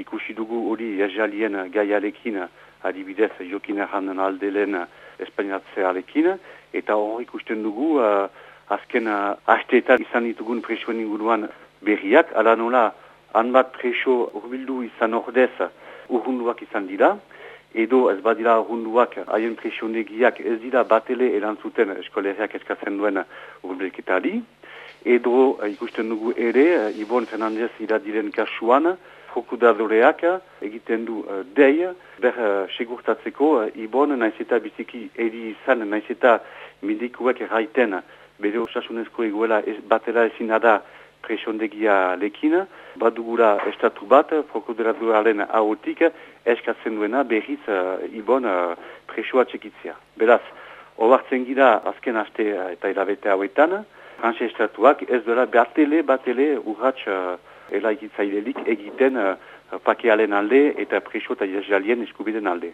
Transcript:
ikusi dugu hori jajalien gaialekin, adibidez jokin erranden aldelen espainatzealekin, eta hor ikusten dugu uh, azken uh, asteetan izan ditugun presioen inguruan berriak, ala nola hanbat preso urbildu izan ordez urrunduak izan dira, edo ez badira urrunduak haien presionegiak ez dira batele erantzuten eskoleriak eskatzen duen urbilketari, edo uh, ikusten dugu ere, Ibon Fernandez iradiren kasuan, prokudadoreak egiten du uh, dei, ber uh, segurtatzeko uh, Ibon naiz eta biziki eri izan, naiz eta medikuek erraiten bere osasunezko egoela ez, batera ezin da presondegia lekin, badugura estatu bat, prokudadorearen haotik, eskatzen duena berriz uh, Ibon uh, presoa txekitzea. Beraz, Obartzen gira azken aste eta hilabete hauetan, Frantxe estatuak ez duela batele, batele urratx uh, elaikitzailelik egiten uh, pakealen alde eta preso eta jalien eskubiden alde.